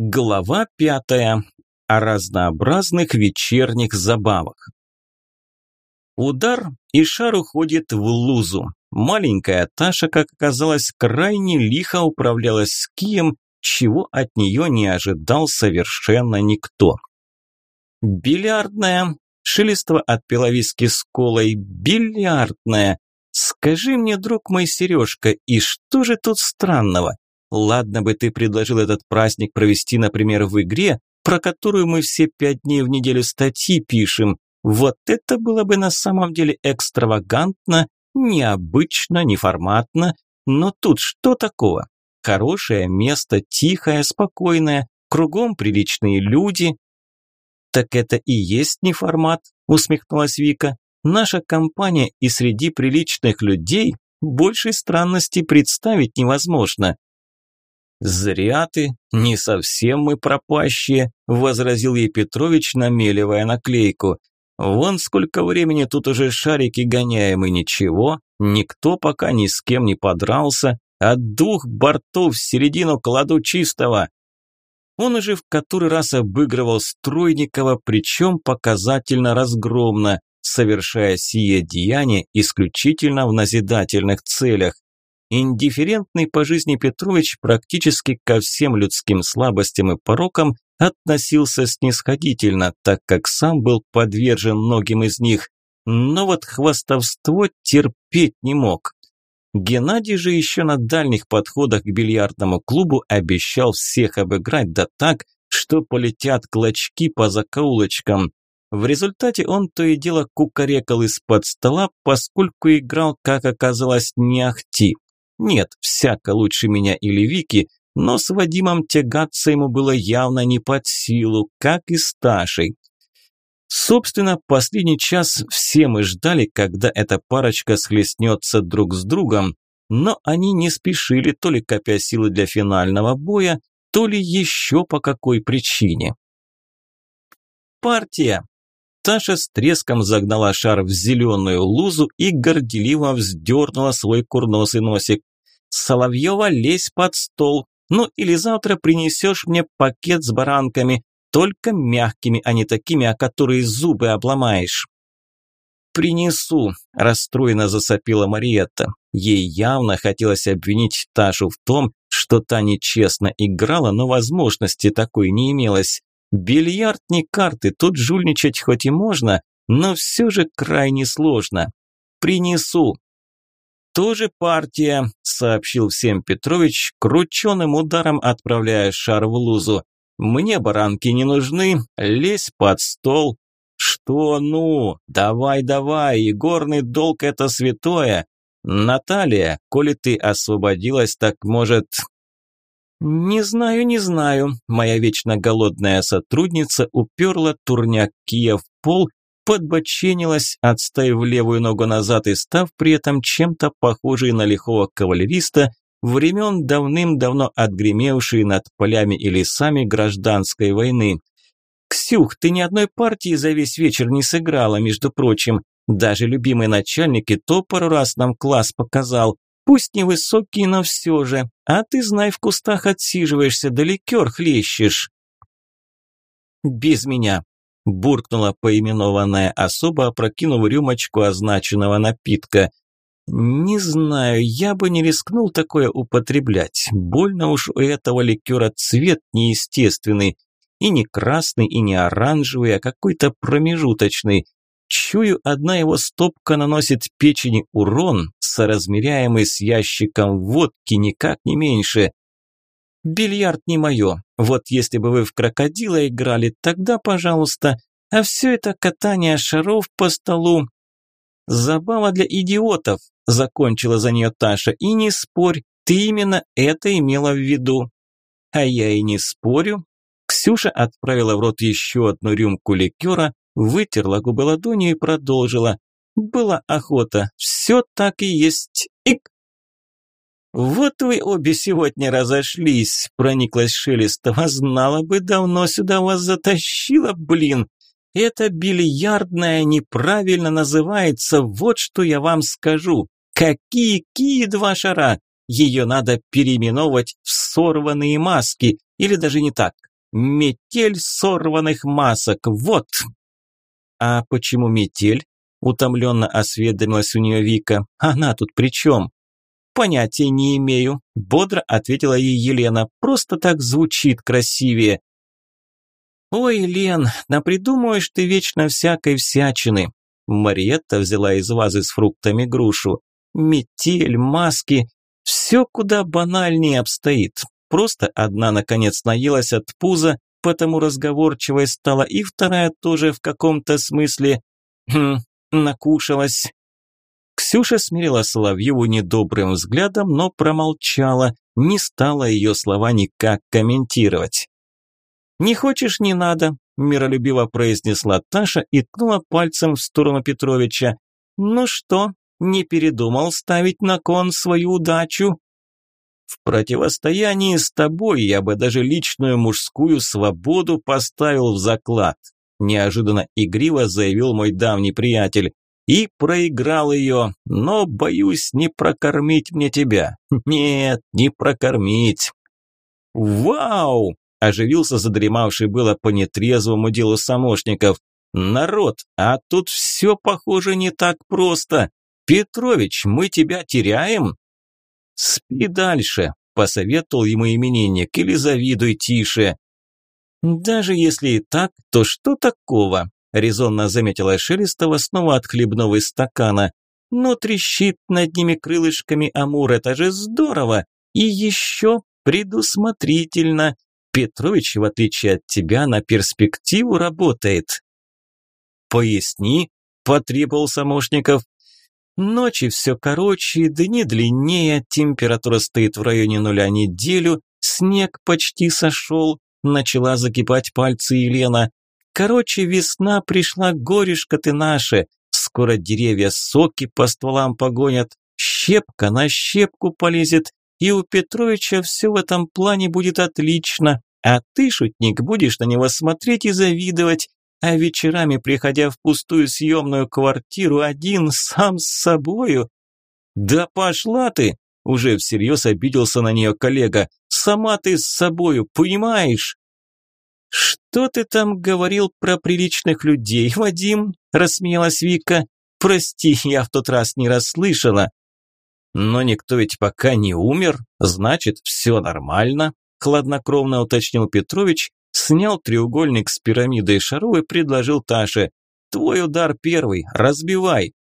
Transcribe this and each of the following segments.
Глава пятая. О разнообразных вечерних забавах. Удар, и шар уходит в лузу. Маленькая Таша, как оказалось, крайне лихо управлялась с кием, чего от нее не ожидал совершенно никто. «Бильярдная!» – Шелестова отпила виски с колой. «Бильярдная! Скажи мне, друг мой Сережка, и что же тут странного? Ладно бы ты предложил этот праздник провести, например, в игре, про которую мы все пять дней в неделю статьи пишем, вот это было бы на самом деле экстравагантно, необычно, неформатно. Но тут что такого? Хорошее место, тихое, спокойное, кругом приличные люди. Так это и есть не формат, усмехнулась Вика. Наша компания и среди приличных людей большей странности представить невозможно. «Зря ты, не совсем мы пропащие», – возразил ей Петрович, намеливая наклейку. Вон сколько времени тут уже шарики гоняем и ничего, никто пока ни с кем не подрался, от двух бортов в середину кладу чистого. Он уже в который раз обыгрывал Стройникова, причем показательно разгромно, совершая сие деяние исключительно в назидательных целях. Индифферентный по жизни Петрович практически ко всем людским слабостям и порокам относился снисходительно, так как сам был подвержен многим из них, но вот хвастовство терпеть не мог. Геннадий же еще на дальних подходах к бильярдному клубу обещал всех обыграть да так, что полетят клочки по закоулочкам. В результате он то и дело кукарекал из-под стола, поскольку играл, как оказалось, не ахти. Нет, всяко лучше меня или Вики, но с Вадимом тягаться ему было явно не под силу, как и с Ташей. Собственно, последний час все мы ждали, когда эта парочка схлестнется друг с другом, но они не спешили, то ли копя силы для финального боя, то ли еще по какой причине. Партия. Таша с треском загнала шар в зеленую лузу и горделиво вздернула свой курносый носик. «Соловьева, лезь под стол, ну или завтра принесешь мне пакет с баранками, только мягкими, а не такими, о которые зубы обломаешь. «Принесу», – расстроенно засопила Мариетта. Ей явно хотелось обвинить Ташу в том, что та нечестно играла, но возможности такой не имелось. Бильярд не карты, тут жульничать хоть и можно, но все же крайне сложно. «Принесу», «Тоже партия», – сообщил всем Петрович, крученым ударом отправляя шар в лузу. «Мне баранки не нужны, лезь под стол». «Что ну? Давай, давай, игорный долг – это святое. Наталья, коли ты освободилась, так может...» «Не знаю, не знаю», – моя вечно голодная сотрудница уперла турняк Кия в пол подбоченилась, отставив левую ногу назад и став при этом чем-то похожей на лихого кавалериста, времен давным-давно отгремевшие над полями и лесами гражданской войны. «Ксюх, ты ни одной партии за весь вечер не сыграла, между прочим. Даже любимый начальник и то пару раз нам класс показал. Пусть невысокий, но все же. А ты, знай, в кустах отсиживаешься, да ликер хлещешь». «Без меня», буркнула поименованная особа, опрокинув рюмочку означенного напитка. «Не знаю, я бы не рискнул такое употреблять. Больно уж у этого ликера цвет неестественный. И не красный, и не оранжевый, а какой-то промежуточный. Чую, одна его стопка наносит печени урон, соразмеряемый с ящиком водки, никак не меньше. Бильярд не мое. Вот если бы вы в крокодила играли, тогда пожалуйста. А все это катание шаров по столу. Забава для идиотов, закончила за нее Таша. И не спорь, ты именно это имела в виду. А я и не спорю. Ксюша отправила в рот еще одну рюмку ликера, вытерла губы ладонью и продолжила. Была охота, все так и есть. «Вот вы обе сегодня разошлись», – прониклась Шелестова. «Знала бы, давно сюда вас затащила, блин. Это бильярдная неправильно называется, вот что я вам скажу. Какие кии два шара? Ее надо переименовывать в сорванные маски, или даже не так. Метель сорванных масок, вот. А почему метель? Утомленно осведомилась у нее Вика. Она тут при чем? Понятия не имею, бодро ответила ей Елена. Просто так звучит красивее. Ой, Лен, напридумываешь ты вечно всякой всячины. Мариетта взяла из вазы с фруктами грушу. Метель, маски, все куда банальнее обстоит. Просто одна, наконец, наелась от пуза, потому разговорчивой стала, и вторая тоже в каком-то смысле хм, накушалась. Ксюша смирила Соловьеву недобрым взглядом, но промолчала, не стала ее слова никак комментировать. «Не хочешь – не надо», – миролюбиво произнесла Таша и ткнула пальцем в сторону Петровича. «Ну что, не передумал ставить на кон свою удачу?» В противостоянии с тобой я бы даже личную мужскую свободу поставил в заклад, неожиданно игриво заявил мой давний приятель. И проиграл ее, но боюсь не прокормить мне тебя. Нет, не прокормить. Вау! Оживился задремавший было по нетрезвому делу самошников. Народ, а тут все похоже не так просто. Петрович, мы тебя теряем? «Спи дальше», – посоветовал ему именинник, – «или завидуй тише». «Даже если и так, то что такого?» – резонно заметила Шелестова, снова отхлебнув из стакана. «Но трещит над ними крылышками Амур, это же здорово! И еще предусмотрительно. Петрович, в отличие от тебя, на перспективу работает». «Поясни», – потребовал Самошников. Ночи все короче, дни длиннее, температура стоит в районе нуля неделю, снег почти сошел, начала закипать пальцы Елена. Короче, весна пришла, горешка ты наша, скоро деревья соки по стволам погонят, щепка на щепку полезет, и у Петровича все в этом плане будет отлично, а ты, шутник, будешь на него смотреть и завидовать, а вечерами, приходя в пустую съемную квартиру один, сам с собою... Да пошла ты! Уже всерьез обиделся на нее коллега. Сама ты с собою, понимаешь? Что ты там говорил про приличных людей, Вадим? Рассмеялась Вика. Прости, я в тот раз не расслышала. Но никто ведь пока не умер, значит, все нормально, хладнокровно уточнил Петрович Снял треугольник с пирамидой шаров и предложил Таше. «Твой удар первый, разбивай».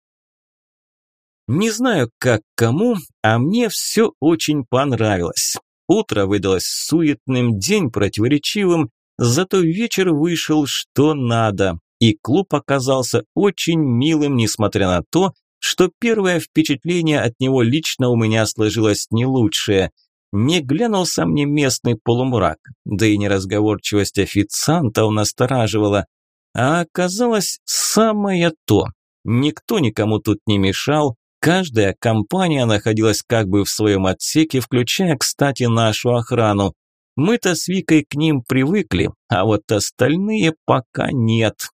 Не знаю, как кому, а мне все очень понравилось. Утро выдалось суетным, день противоречивым, зато вечер вышел что надо. И клуб оказался очень милым, несмотря на то, что первое впечатление от него лично у меня сложилось не лучшее – не глянулся мне местный полумрак, да и неразговорчивость официанта он настораживала. А оказалось самое то. Никто никому тут не мешал, каждая компания находилась как бы в своем отсеке, включая, кстати, нашу охрану. Мы-то с Викой к ним привыкли, а вот остальные пока нет.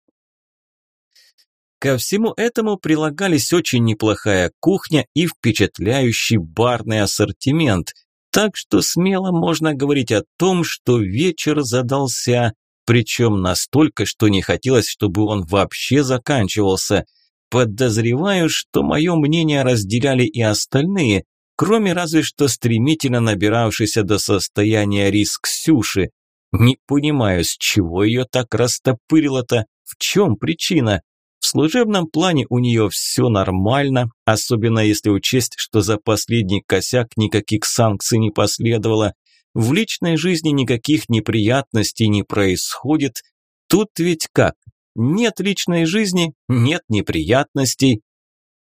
Ко всему этому прилагались очень неплохая кухня и впечатляющий барный ассортимент – так что смело можно говорить о том, что вечер задался, причем настолько, что не хотелось, чтобы он вообще заканчивался. Подозреваю, что мое мнение разделяли и остальные, кроме разве что стремительно набиравшейся до состояния риск Сюши. Не понимаю, с чего ее так растопырило-то, в чем причина? В служебном плане у нее все нормально, особенно если учесть, что за последний косяк никаких санкций не последовало. В личной жизни никаких неприятностей не происходит. Тут ведь как? Нет личной жизни, нет неприятностей.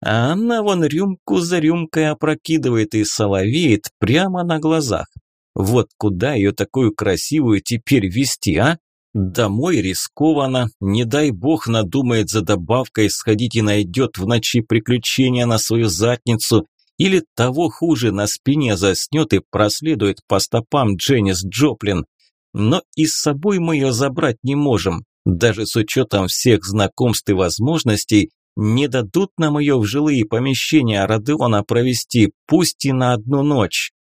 А она вон рюмку за рюмкой опрокидывает и соловеет прямо на глазах. Вот куда ее такую красивую теперь вести, а? Домой рискованно, не дай бог надумает за добавкой сходить и найдет в ночи приключения на свою задницу, или того хуже, на спине заснет и проследует по стопам Дженнис Джоплин. Но и с собой мы ее забрать не можем, даже с учетом всех знакомств и возможностей, не дадут нам ее в жилые помещения Родеона провести, пусть и на одну ночь.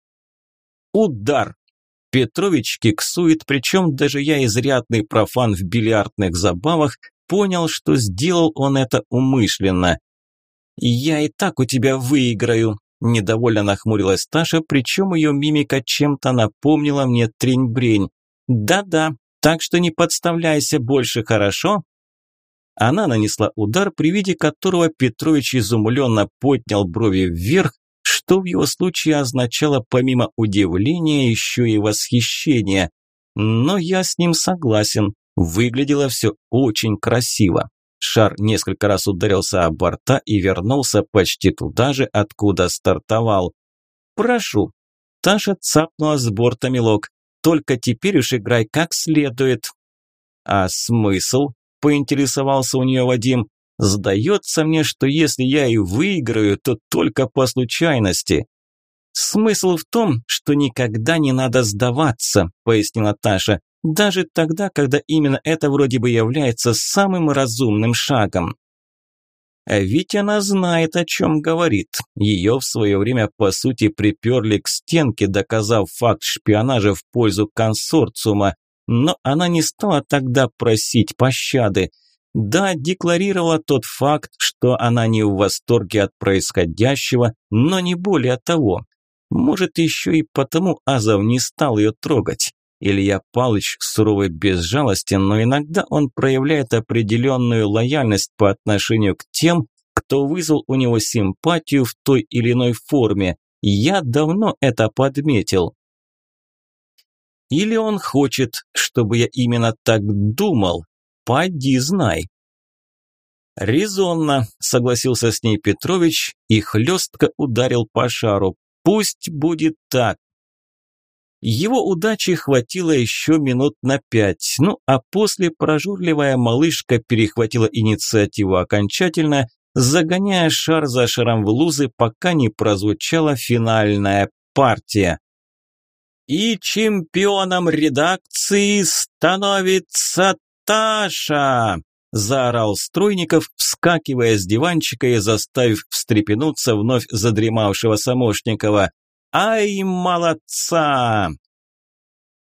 Удар! Петрович киксует, причем даже я, изрядный профан в бильярдных забавах, понял, что сделал он это умышленно. «Я и так у тебя выиграю», – недовольно нахмурилась Таша, причем ее мимика чем-то напомнила мне трень-брень. «Да-да, так что не подставляйся больше, хорошо?» Она нанесла удар, при виде которого Петрович изумленно поднял брови вверх, что в его случае означало помимо удивления еще и восхищение. Но я с ним согласен, выглядело все очень красиво. Шар несколько раз ударился о борта и вернулся почти туда же, откуда стартовал. «Прошу». Таша цапнула с борта мелок. «Только теперь уж играй как следует». «А смысл?» – поинтересовался у нее Вадим. Сдается мне, что если я и выиграю, то только по случайности. Смысл в том, что никогда не надо сдаваться, пояснила Таша, даже тогда, когда именно это вроде бы является самым разумным шагом. А ведь она знает, о чем говорит. Ее в свое время, по сути, приперли к стенке, доказав факт шпионажа в пользу консорциума, но она не стала тогда просить пощады. Да, декларировала тот факт, что она не в восторге от происходящего, но не более того. Может, еще и потому Азов не стал ее трогать. Илья Палыч суровый безжалостен, но иногда он проявляет определенную лояльность по отношению к тем, кто вызвал у него симпатию в той или иной форме. Я давно это подметил. Или он хочет, чтобы я именно так думал, Поди знай. «Резонно», – согласился с ней Петрович и хлестко ударил по шару. «Пусть будет так». Его удачи хватило еще минут на пять, ну а после прожурливая малышка перехватила инициативу окончательно, загоняя шар за шаром в лузы, пока не прозвучала финальная партия. И чемпионом редакции становится «Наташа!» – заорал Стройников, вскакивая с диванчика и заставив встрепенуться вновь задремавшего Самошникова. «Ай, молодца!»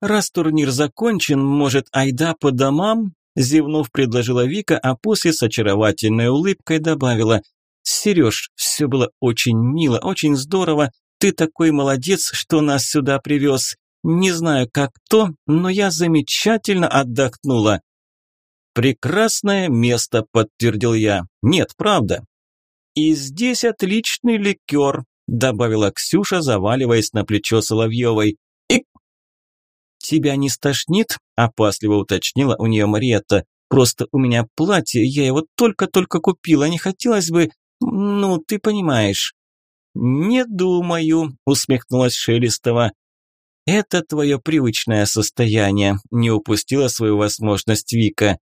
«Раз турнир закончен, может, айда по домам?» – зевнув, предложила Вика, а после с очаровательной улыбкой добавила. «Сереж, все было очень мило, очень здорово. Ты такой молодец, что нас сюда привез. Не знаю, как то, но я замечательно отдохнула. «Прекрасное место», – подтвердил я. «Нет, правда». «И здесь отличный ликер», – добавила Ксюша, заваливаясь на плечо Соловьевой. «И...» «Тебя не стошнит?» – опасливо уточнила у нее Мариетта. «Просто у меня платье, я его только-только купила, не хотелось бы... Ну, ты понимаешь». «Не думаю», – усмехнулась Шелестова. «Это твое привычное состояние», – не упустила свою возможность Вика.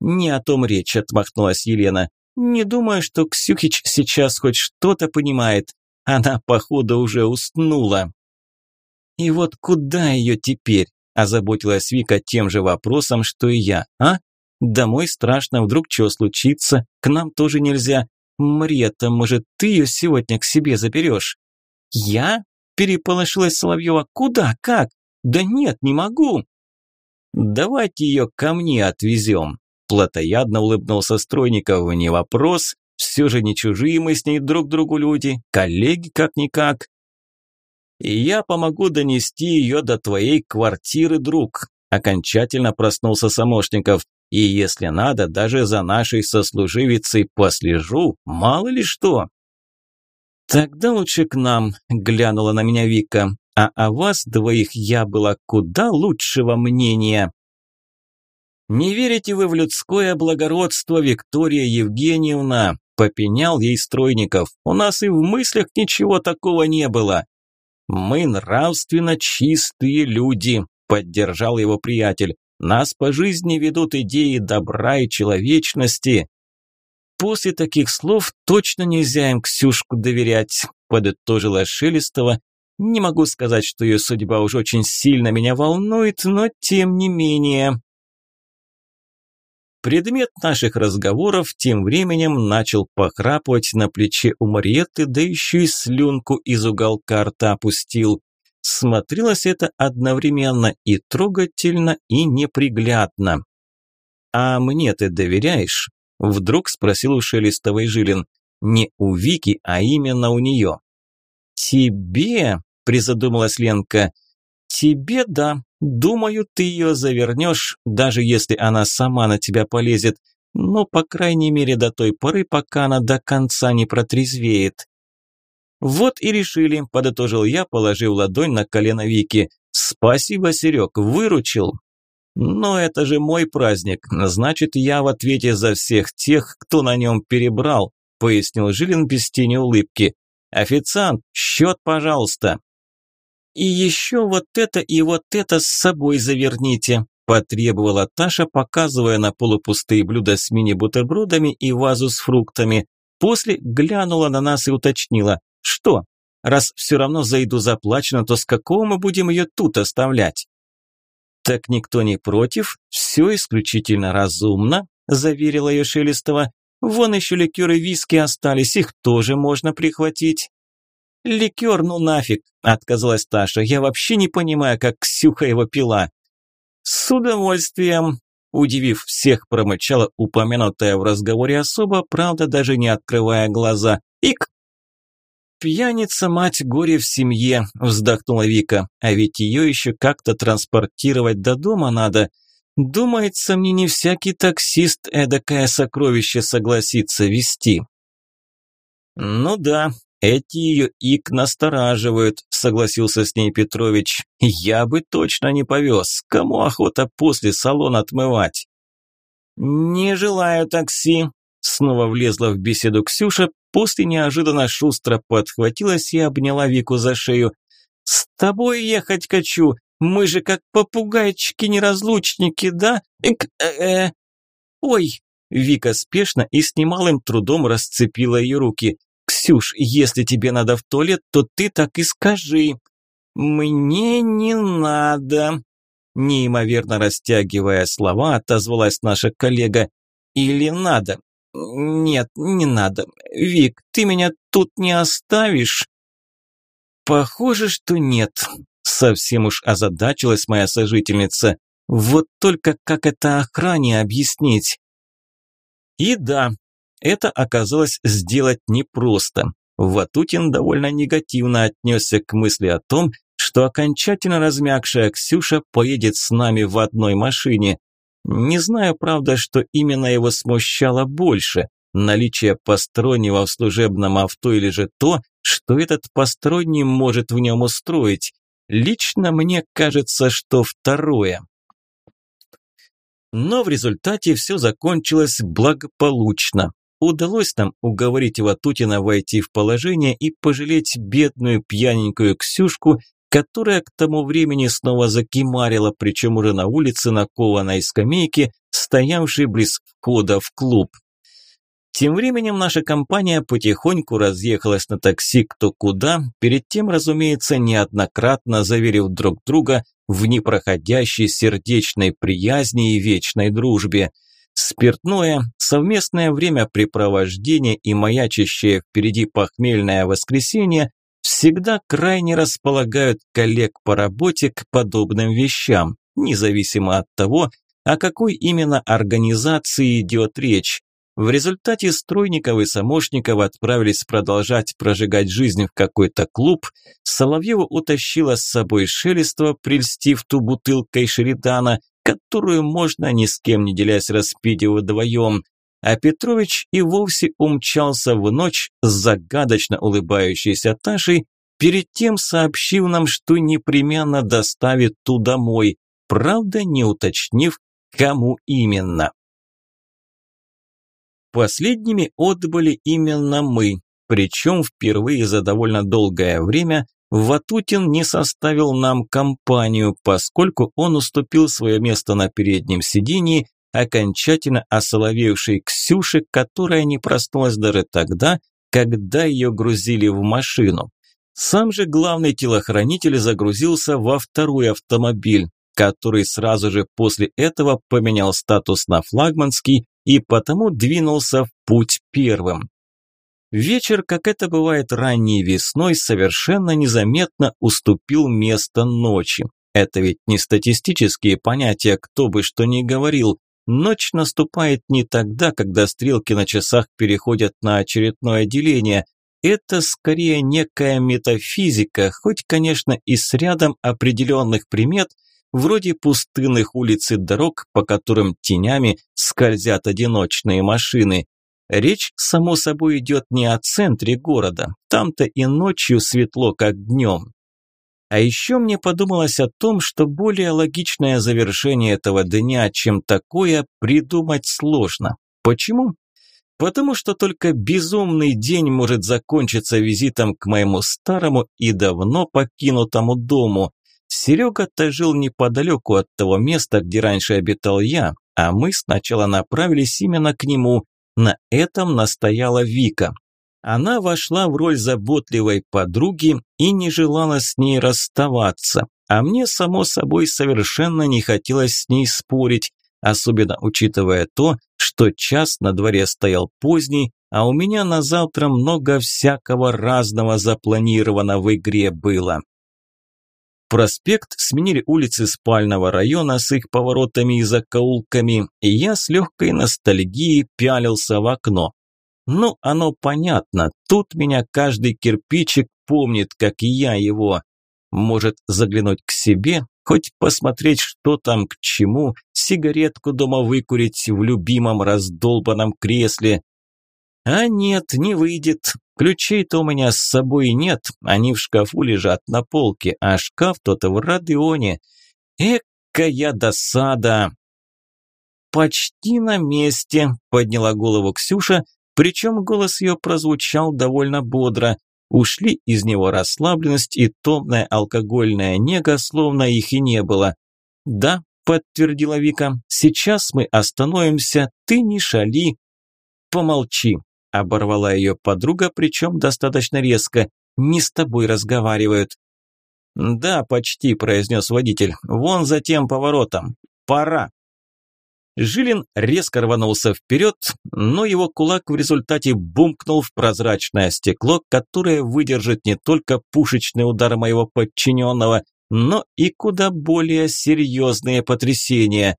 «Не о том речь», – отмахнулась Елена. «Не думаю, что Ксюхич сейчас хоть что-то понимает. Она, походу, уже уснула». «И вот куда ее теперь?» – озаботилась Вика тем же вопросом, что и я. «А? Домой страшно, вдруг что случится? К нам тоже нельзя. Мариетта, может, ты ее сегодня к себе заберешь?» «Я?» – переполошилась Соловьева. «Куда? Как? Да нет, не могу!» «Давайте ее ко мне отвезем», Платоядно улыбнулся Стройников. Не вопрос. Все же не чужие мы с ней друг другу люди. Коллеги как-никак. И я помогу донести ее до твоей квартиры, друг. Окончательно проснулся Самошников. И если надо, даже за нашей сослуживицей послежу, мало ли что. Тогда лучше к нам, глянула на меня Вика. А о вас двоих я была куда лучшего мнения. «Не верите вы в людское благородство, Виктория Евгеньевна?» – попенял ей Стройников. «У нас и в мыслях ничего такого не было». «Мы нравственно чистые люди», – поддержал его приятель. «Нас по жизни ведут идеи добра и человечности». «После таких слов точно нельзя им Ксюшку доверять», – подытожила Шелестова. «Не могу сказать, что ее судьба уж очень сильно меня волнует, но тем не менее...» Предмет наших разговоров тем временем начал похрапывать на плече у Мариетты, да еще и слюнку из уголка рта опустил. Смотрелось это одновременно и трогательно, и неприглядно. «А мне ты доверяешь?» – вдруг спросил у Шелестовой Жилин. «Не у Вики, а именно у нее». «Тебе?» – призадумалась Ленка. «Тебе да. Думаю, ты ее завернешь, даже если она сама на тебя полезет. Но, по крайней мере, до той поры, пока она до конца не протрезвеет». «Вот и решили», – подытожил я, положив ладонь на колено Вики. «Спасибо, Серег, выручил». «Но это же мой праздник, значит, я в ответе за всех тех, кто на нем перебрал», – пояснил Жилин без тени улыбки. «Официант, счет, пожалуйста». «И еще вот это и вот это с собой заверните», – потребовала Таша, показывая на полупустые блюда с мини-бутербродами и вазу с фруктами. После глянула на нас и уточнила. Что? Раз все равно зайду заплачено, то с какого мы будем ее тут оставлять? Так никто не против, все исключительно разумно, заверила ее Шелестова. Вон еще ликеры виски остались, их тоже можно прихватить. Ликер, ну нафиг, отказалась Таша. Я вообще не понимаю, как Ксюха его пила. С удовольствием, удивив всех, промычала упомянутая в разговоре особо, правда, даже не открывая глаза. Ик! «Пьяница, мать, горе в семье», – вздохнула Вика. «А ведь ее еще как-то транспортировать до дома надо. Думается, мне не всякий таксист эдакое сокровище согласится вести». «Ну да, эти ее ик настораживают», – согласился с ней Петрович. «Я бы точно не повез. Кому охота после салона отмывать?» «Не желаю такси», Снова влезла в беседу Ксюша, после неожиданно шустро подхватилась и обняла Вику за шею. «С тобой ехать хочу, мы же как попугайчики-неразлучники, да? Эк -э -э. Ой!» Вика спешно и с немалым трудом расцепила ее руки. «Ксюш, если тебе надо в туалет, то ты так и скажи». «Мне не надо», неимоверно растягивая слова, отозвалась наша коллега. «Или надо? «Нет, не надо. Вик, ты меня тут не оставишь?» «Похоже, что нет», – совсем уж озадачилась моя сожительница. «Вот только как это охране объяснить?» И да, это оказалось сделать непросто. Ватутин довольно негативно отнесся к мысли о том, что окончательно размягшая Ксюша поедет с нами в одной машине. Не знаю, правда, что именно его смущало больше – наличие постороннего в служебном авто или же то, что этот посторонний может в нем устроить. Лично мне кажется, что второе. Но в результате все закончилось благополучно. Удалось нам уговорить Ватутина войти в положение и пожалеть бедную пьяненькую Ксюшку, которая к тому времени снова закимарила, причем уже на улице на кованой скамейке, стоявшей близ входа в клуб. Тем временем наша компания потихоньку разъехалась на такси кто куда, перед тем, разумеется, неоднократно заверив друг друга в непроходящей сердечной приязни и вечной дружбе. Спиртное, совместное времяпрепровождение и маячащее впереди похмельное воскресенье всегда крайне располагают коллег по работе к подобным вещам, независимо от того, о какой именно организации идет речь. В результате Стройников и Самошников отправились продолжать прожигать жизнь в какой-то клуб. Соловьева утащила с собой Шелестова, прельстив ту бутылкой Шеридана, которую можно ни с кем не делясь распить вдвоем а Петрович и вовсе умчался в ночь с загадочно улыбающейся Ташей, перед тем сообщив нам, что непременно доставит ту домой, правда не уточнив, кому именно. Последними отбыли именно мы, причем впервые за довольно долгое время Ватутин не составил нам компанию, поскольку он уступил свое место на переднем сидении окончательно осоловевшей Ксюше, которая не проснулась даже тогда, когда ее грузили в машину. Сам же главный телохранитель загрузился во второй автомобиль, который сразу же после этого поменял статус на флагманский и потому двинулся в путь первым. Вечер, как это бывает ранней весной, совершенно незаметно уступил место ночи. Это ведь не статистические понятия, кто бы что ни говорил. Ночь наступает не тогда, когда стрелки на часах переходят на очередное деление. Это скорее некая метафизика, хоть, конечно, и с рядом определенных примет, вроде пустынных улиц и дорог, по которым тенями скользят одиночные машины. Речь, само собой, идет не о центре города. Там-то и ночью светло, как днем. А еще мне подумалось о том, что более логичное завершение этого дня, чем такое, придумать сложно. Почему? Потому что только безумный день может закончиться визитом к моему старому и давно покинутому дому. Серега-то жил неподалеку от того места, где раньше обитал я, а мы сначала направились именно к нему, на этом настояла Вика. Она вошла в роль заботливой подруги и не желала с ней расставаться. А мне, само собой, совершенно не хотелось с ней спорить, особенно учитывая то, что час на дворе стоял поздний, а у меня на завтра много всякого разного запланировано в игре было. Проспект сменили улицы спального района с их поворотами и закоулками, и я с легкой ностальгией пялился в окно. Ну, оно понятно, тут меня каждый кирпичик помнит, как я его. Может заглянуть к себе, хоть посмотреть, что там к чему, сигаретку дома выкурить в любимом раздолбанном кресле. А нет, не выйдет, Ключей-то у меня с собой нет, они в шкафу лежат на полке, а шкаф тот в Родионе. Экая досада! Почти на месте, подняла голову Ксюша, причем голос ее прозвучал довольно бодро. Ушли из него расслабленность и томная алкогольная нега, словно их и не было. «Да», – подтвердила Вика, – «сейчас мы остановимся, ты не шали». «Помолчи», Оборвала ее подруга, причем достаточно резко. «Не с тобой разговаривают». «Да, почти», – произнес водитель. «Вон за тем поворотом. Пора». Жилин резко рванулся вперед, но его кулак в результате бумкнул в прозрачное стекло, которое выдержит не только пушечный удар моего подчиненного, но и куда более серьезные потрясения.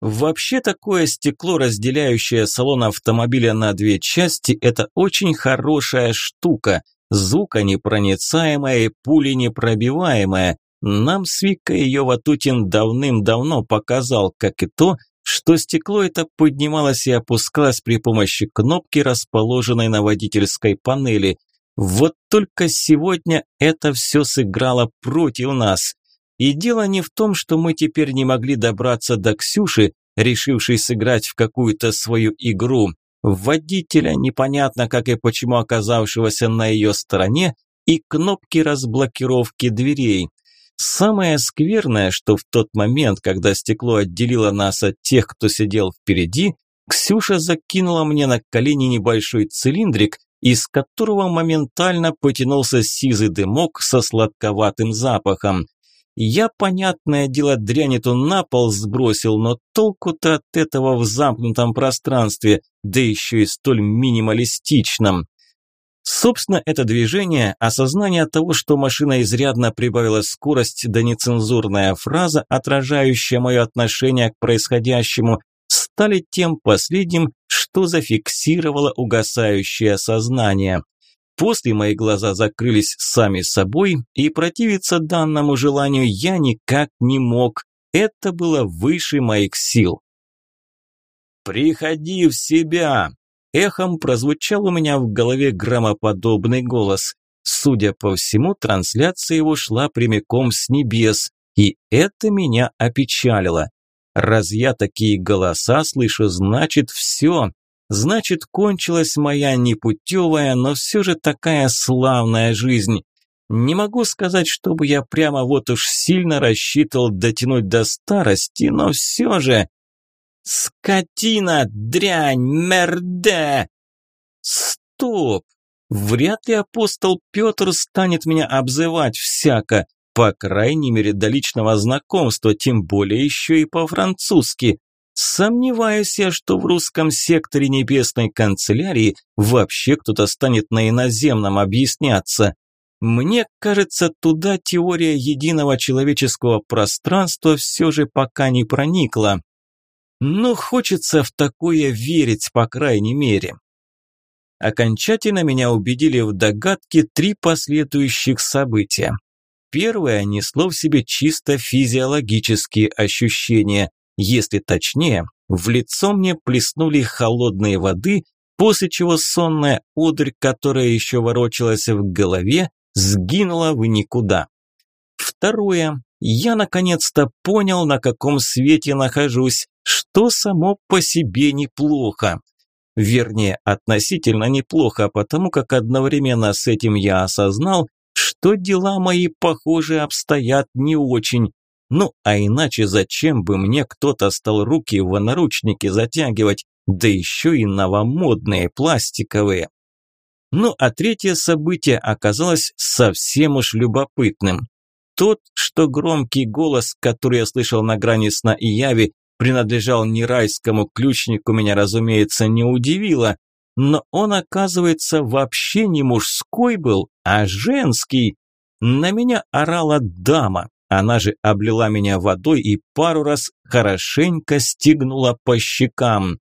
Вообще такое стекло, разделяющее салон автомобиля на две части, это очень хорошая штука. Звуконепроницаемая и пуленепробиваемая. Нам с Викой ее Ватутин давным-давно показал, как и то, что стекло это поднималось и опускалось при помощи кнопки, расположенной на водительской панели. Вот только сегодня это все сыграло против нас. И дело не в том, что мы теперь не могли добраться до Ксюши, решившей сыграть в какую-то свою игру, водителя, непонятно как и почему оказавшегося на ее стороне, и кнопки разблокировки дверей. Самое скверное, что в тот момент, когда стекло отделило нас от тех, кто сидел впереди, Ксюша закинула мне на колени небольшой цилиндрик, из которого моментально потянулся сизый дымок со сладковатым запахом. Я, понятное дело, дрянь эту на пол сбросил, но толку-то от этого в замкнутом пространстве, да еще и столь минималистичном. Собственно, это движение, осознание того, что машина изрядно прибавила скорость, да нецензурная фраза, отражающая мое отношение к происходящему, стали тем последним, что зафиксировало угасающее сознание. После мои глаза закрылись сами собой, и противиться данному желанию я никак не мог. Это было выше моих сил. «Приходи в себя!» Эхом прозвучал у меня в голове громоподобный голос. Судя по всему, трансляция его шла прямиком с небес, и это меня опечалило. Раз я такие голоса слышу, значит все, Значит, кончилась моя непутевая, но все же такая славная жизнь. Не могу сказать, чтобы я прямо вот уж сильно рассчитывал дотянуть до старости, но все же... Скотина, дрянь, мерде! Стоп! Вряд ли апостол Петр станет меня обзывать всяко, по крайней мере до личного знакомства, тем более еще и по-французски. Сомневаюсь я, что в русском секторе небесной канцелярии вообще кто-то станет на иноземном объясняться. Мне кажется, туда теория единого человеческого пространства все же пока не проникла. Но хочется в такое верить, по крайней мере. Окончательно меня убедили в догадке три последующих события. Первое несло в себе чисто физиологические ощущения. Если точнее, в лицо мне плеснули холодной воды, после чего сонная одрь, которая еще ворочалась в голове, сгинула в никуда. Второе. Я наконец-то понял, на каком свете нахожусь, что само по себе неплохо. Вернее, относительно неплохо, потому как одновременно с этим я осознал, что дела мои, похоже, обстоят не очень. Ну, а иначе зачем бы мне кто-то стал руки в наручники затягивать, да еще и новомодные пластиковые. Ну, а третье событие оказалось совсем уж любопытным. Тот, что громкий голос, который я слышал на грани сна и яви, принадлежал не райскому ключнику, меня, разумеется, не удивило, но он, оказывается, вообще не мужской был, а женский. На меня орала дама, она же облила меня водой и пару раз хорошенько стегнула по щекам.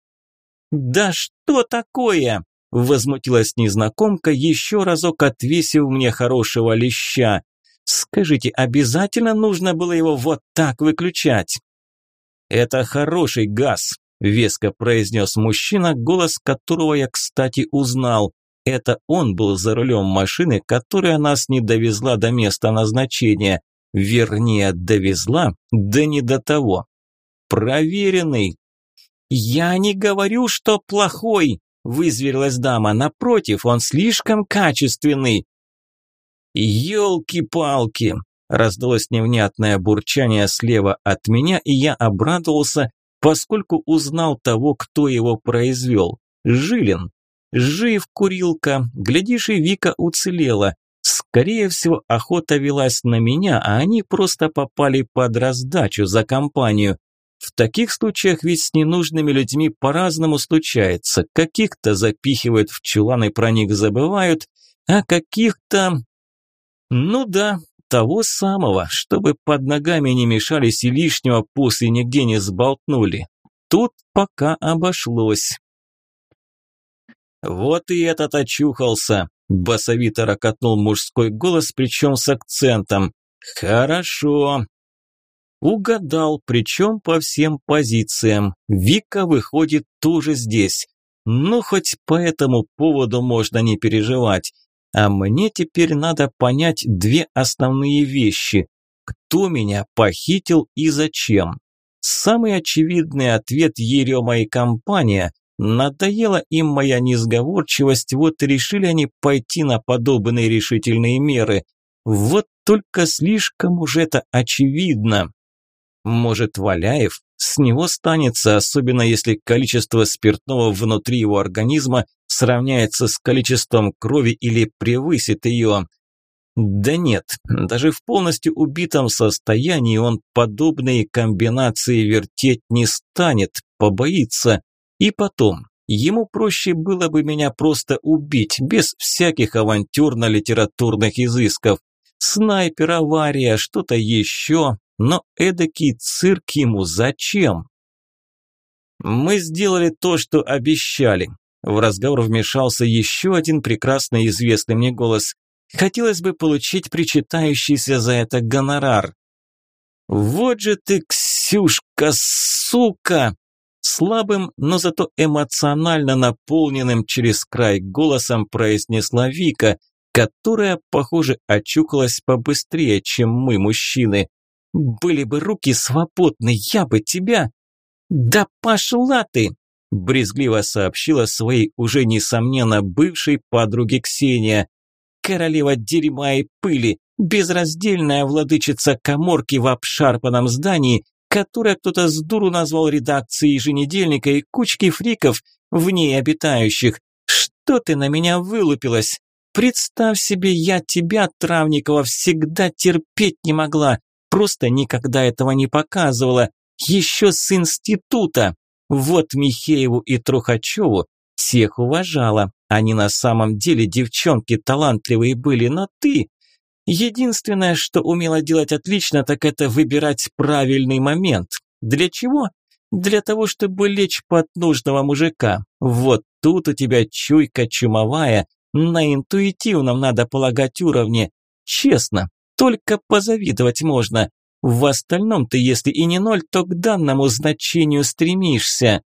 «Да что такое?» – возмутилась незнакомка, еще разок отвесив мне хорошего леща. «Скажите, обязательно нужно было его вот так выключать?» «Это хороший газ», – веско произнес мужчина, голос которого я, кстати, узнал. Это он был за рулем машины, которая нас не довезла до места назначения. Вернее, довезла, да не до того. Проверенный. «Я не говорю, что плохой», – вызверилась дама. «Напротив, он слишком качественный». «Елки-палки!» Раздалось невнятное бурчание слева от меня, и я обрадовался, поскольку узнал того, кто его произвел. Жилин. Жив, курилка. Глядишь, и Вика уцелела. Скорее всего, охота велась на меня, а они просто попали под раздачу за компанию. В таких случаях ведь с ненужными людьми по-разному случается. Каких-то запихивают в чулан и про них забывают, а каких-то... Ну да, того самого, чтобы под ногами не мешались и лишнего после нигде не сболтнули. Тут пока обошлось. «Вот и этот очухался!» – басовито ракотнул мужской голос, причем с акцентом. «Хорошо!» Угадал, причем по всем позициям. Вика выходит тоже здесь. Ну, хоть по этому поводу можно не переживать. А мне теперь надо понять две основные вещи. Кто меня похитил и зачем? Самый очевидный ответ Ерема и компания. Надоела им моя несговорчивость, вот решили они пойти на подобные решительные меры. Вот только слишком уж это очевидно. Может, Валяев? С него станется, особенно если количество спиртного внутри его организма сравняется с количеством крови или превысит ее. Да нет, даже в полностью убитом состоянии он подобные комбинации вертеть не станет, побоится. И потом, ему проще было бы меня просто убить, без всяких авантюрно-литературных изысков. Снайпер, авария, что-то еще, но эдакий цирк ему зачем? Мы сделали то, что обещали. В разговор вмешался еще один прекрасно известный мне голос. Хотелось бы получить причитающийся за это гонорар. Вот же ты, Ксюшка, сука! Слабым, но зато эмоционально наполненным через край голосом произнесла Вика, которая, похоже, очухалась побыстрее, чем мы, мужчины. Были бы руки свободны, я бы тебя... Да пошла ты! Брезгливо сообщила своей уже несомненно бывшей подруге Ксения. Королева дерьма и пыли, безраздельная владычица коморки в обшарпанном здании, которое кто-то с дуру назвал редакцией еженедельника и кучки фриков, в ней обитающих. Что ты на меня вылупилась? Представь себе, я тебя, Травникова, всегда терпеть не могла. Просто никогда этого не показывала. Еще с института. Вот Михееву и Трухачеву всех уважала. Они на самом деле девчонки талантливые были, но ты... Единственное, что умела делать отлично, так это выбирать правильный момент. Для чего? Для того, чтобы лечь под нужного мужика. Вот тут у тебя чуйка чумовая, на интуитивном надо полагать уровне. Честно, только позавидовать можно. В остальном ты, если и не ноль, то к данному значению стремишься.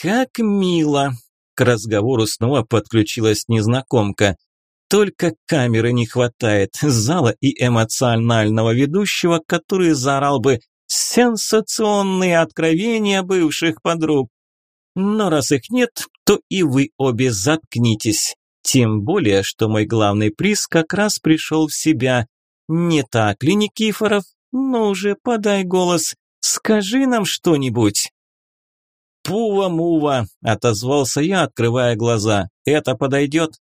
Как мило. К разговору снова подключилась незнакомка. Только камеры не хватает, зала и эмоционального ведущего, который заорал бы «Сенсационные откровения бывших подруг». Но раз их нет, то и вы обе заткнитесь. Тем более, что мой главный приз как раз пришел в себя. Не так ли, Никифоров? Ну уже подай голос, скажи нам что-нибудь. «Пува-мува!» – отозвался я, открывая глаза. «Это подойдет?»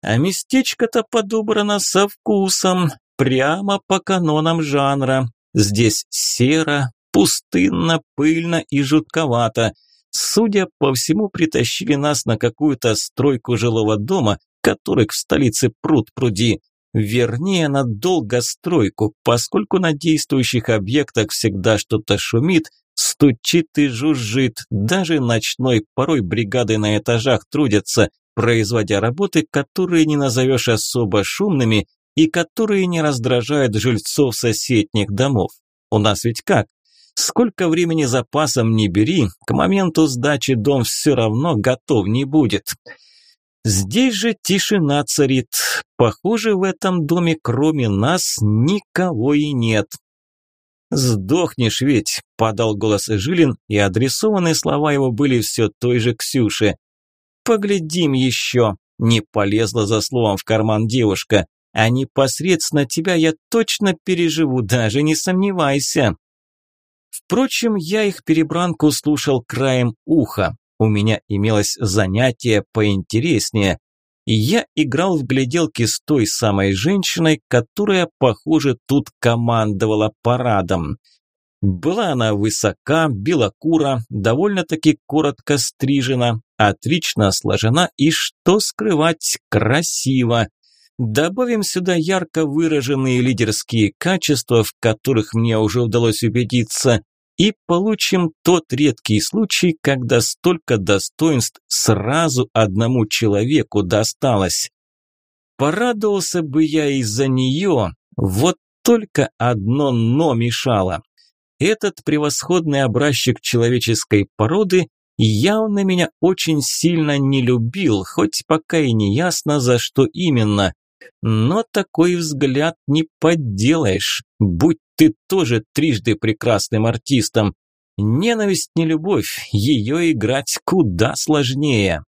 А местечко-то подобрано со вкусом, прямо по канонам жанра. Здесь серо, пустынно, пыльно и жутковато. Судя по всему, притащили нас на какую-то стройку жилого дома, которых в столице пруд пруди. Вернее, на долгостройку, поскольку на действующих объектах всегда что-то шумит, стучит и жужжит. Даже ночной порой бригады на этажах трудятся, производя работы, которые не назовешь особо шумными и которые не раздражают жильцов соседних домов. У нас ведь как? Сколько времени запасом не бери, к моменту сдачи дом все равно готов не будет. Здесь же тишина царит. Похоже, в этом доме кроме нас никого и нет. «Сдохнешь ведь», – подал голос Жилин, и адресованные слова его были все той же Ксюше. «Поглядим еще», – не полезла за словом в карман девушка. «А непосредственно тебя я точно переживу, даже не сомневайся». Впрочем, я их перебранку слушал краем уха. У меня имелось занятие поинтереснее. И я играл в гляделки с той самой женщиной, которая, похоже, тут командовала парадом. Была она высока, белокура, довольно-таки коротко стрижена, отлично сложена и, что скрывать, красиво. Добавим сюда ярко выраженные лидерские качества, в которых мне уже удалось убедиться, и получим тот редкий случай, когда столько достоинств сразу одному человеку досталось. Порадовался бы я из-за нее, вот только одно «но» мешало. Этот превосходный образчик человеческой породы явно меня очень сильно не любил, хоть пока и не ясно, за что именно. Но такой взгляд не подделаешь, будь ты тоже трижды прекрасным артистом. Ненависть не любовь, ее играть куда сложнее.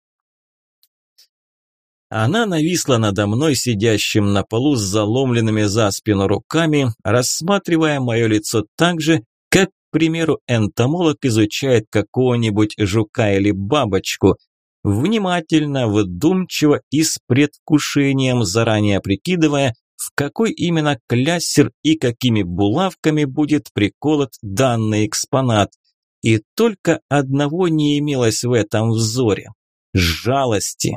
Она нависла надо мной, сидящим на полу с заломленными за спину руками, рассматривая мое лицо так же, как, к примеру, энтомолог изучает какого-нибудь жука или бабочку – внимательно, вдумчиво и с предвкушением, заранее прикидывая, в какой именно кляссер и какими булавками будет приколот данный экспонат. И только одного не имелось в этом взоре – жалости.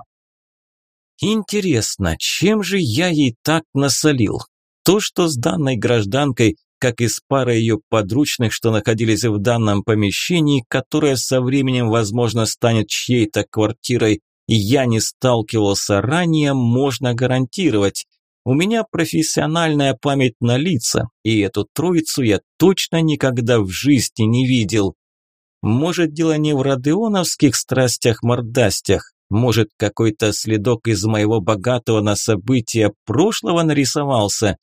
Интересно, чем же я ей так насолил? То, что с данной гражданкой как и с парой ее подручных, что находились в данном помещении, которое со временем, возможно, станет чьей-то квартирой, я не сталкивался ранее, можно гарантировать. У меня профессиональная память на лица, и эту троицу я точно никогда в жизни не видел. Может, дело не в родеоновских страстях-мордастях, может, какой-то следок из моего богатого на события прошлого нарисовался?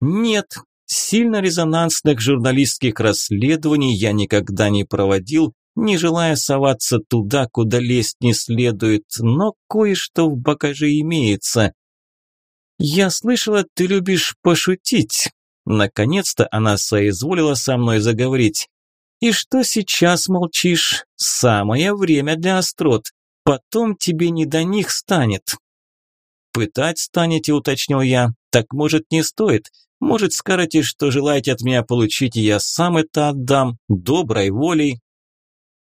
Нет, Сильно резонансных журналистских расследований я никогда не проводил, не желая соваться туда, куда лезть не следует, но кое-что в багаже имеется. «Я слышала, ты любишь пошутить». Наконец-то она соизволила со мной заговорить. «И что сейчас молчишь? Самое время для острот. Потом тебе не до них станет». «Пытать станете», – уточнил я. «Так, может, не стоит? Может, скажете, что желаете от меня получить, и я сам это отдам, доброй волей.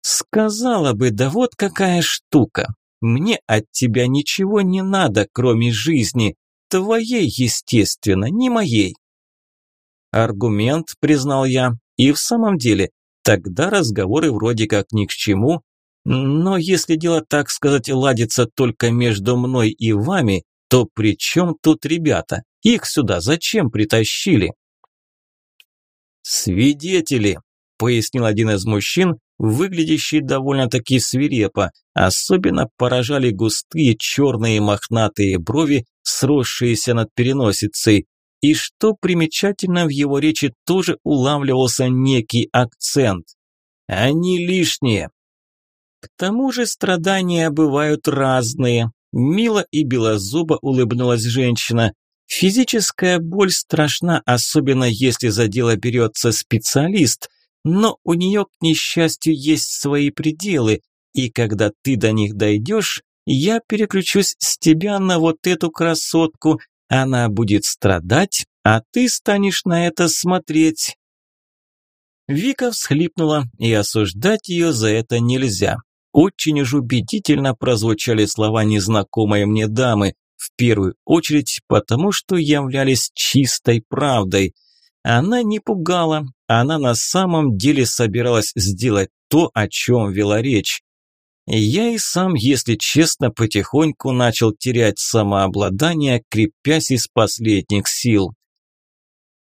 Сказала бы, да вот какая штука. Мне от тебя ничего не надо, кроме жизни. Твоей, естественно, не моей. Аргумент, признал я. И в самом деле, тогда разговоры вроде как ни к чему. Но если дело, так сказать, ладится только между мной и вами, то при чем тут ребята? Их сюда зачем притащили? Свидетели, пояснил один из мужчин, выглядящий довольно-таки свирепо. Особенно поражали густые черные мохнатые брови, сросшиеся над переносицей. И что примечательно, в его речи тоже улавливался некий акцент. Они лишние. К тому же страдания бывают разные. Мило и белозубо улыбнулась женщина. Физическая боль страшна, особенно если за дело берется специалист, но у нее, к несчастью, есть свои пределы, и когда ты до них дойдешь, я переключусь с тебя на вот эту красотку, она будет страдать, а ты станешь на это смотреть. Вика всхлипнула, и осуждать ее за это нельзя. Очень уж убедительно прозвучали слова незнакомой мне дамы, в первую очередь потому, что являлись чистой правдой. Она не пугала, она на самом деле собиралась сделать то, о чем вела речь. Я и сам, если честно, потихоньку начал терять самообладание, крепясь из последних сил.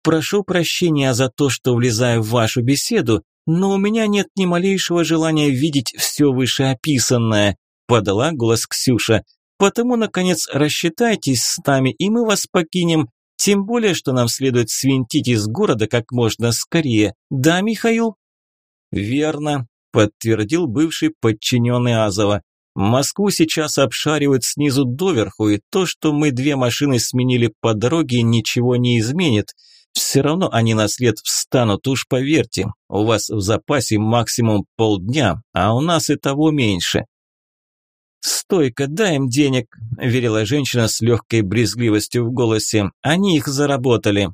Прошу прощения за то, что влезаю в вашу беседу, но у меня нет ни малейшего желания видеть все вышеописанное», – подала голос Ксюша. «Потому, наконец, рассчитайтесь с нами, и мы вас покинем, тем более, что нам следует свинтить из города как можно скорее. Да, Михаил?» «Верно», – подтвердил бывший подчиненный Азова. «Москву сейчас обшаривают снизу доверху, и то, что мы две машины сменили по дороге, ничего не изменит». Все равно они на след встанут, уж поверьте. У вас в запасе максимум полдня, а у нас и того меньше. «Стойка, дай им денег», – верила женщина с легкой брезгливостью в голосе. «Они их заработали».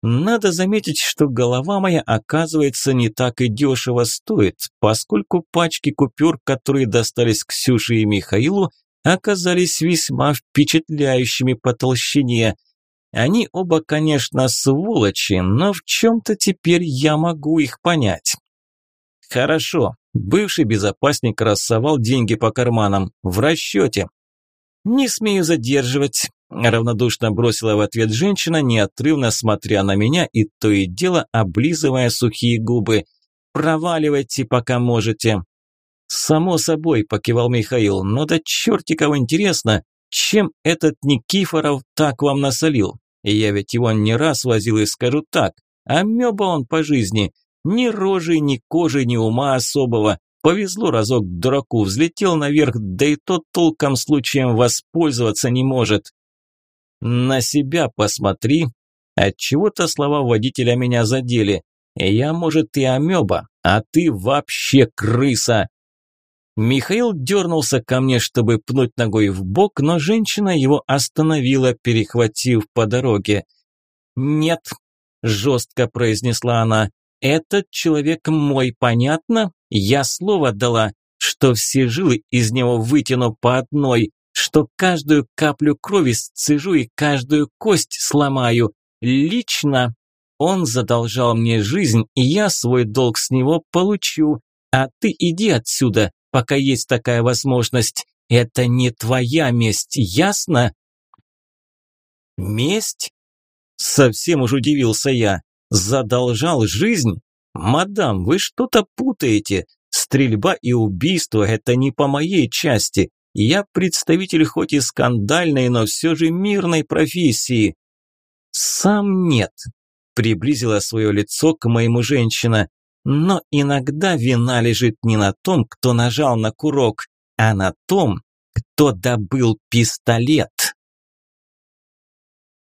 Надо заметить, что голова моя, оказывается, не так и дешево стоит, поскольку пачки купюр, которые достались Ксюше и Михаилу, оказались весьма впечатляющими по толщине – они оба, конечно, сволочи, но в чем-то теперь я могу их понять. Хорошо, бывший безопасник рассовал деньги по карманам. В расчете. Не смею задерживать, равнодушно бросила в ответ женщина, неотрывно смотря на меня и то и дело облизывая сухие губы. Проваливайте, пока можете. Само собой, покивал Михаил, но да черти кого интересно, чем этот Никифоров так вам насолил? Я ведь его не раз возил и скажу так, амеба он по жизни. Ни рожи, ни кожи, ни ума особого. Повезло разок дураку, взлетел наверх, да и тот толком случаем воспользоваться не может. На себя посмотри. Отчего-то слова водителя меня задели. Я, может, и амеба, а ты вообще крыса. Михаил дернулся ко мне, чтобы пнуть ногой в бок, но женщина его остановила, перехватив по дороге. «Нет», – жестко произнесла она, – «этот человек мой, понятно? Я слово дала, что все жилы из него вытяну по одной, что каждую каплю крови сцежу и каждую кость сломаю. Лично. Он задолжал мне жизнь, и я свой долг с него получу. А ты иди отсюда, пока есть такая возможность. Это не твоя месть, ясно? Месть? Совсем уж удивился я. Задолжал жизнь? Мадам, вы что-то путаете. Стрельба и убийство – это не по моей части. Я представитель хоть и скандальной, но все же мирной профессии. Сам нет. Приблизила свое лицо к моему женщина. Но иногда вина лежит не на том, кто нажал на курок, а на том, кто добыл пистолет.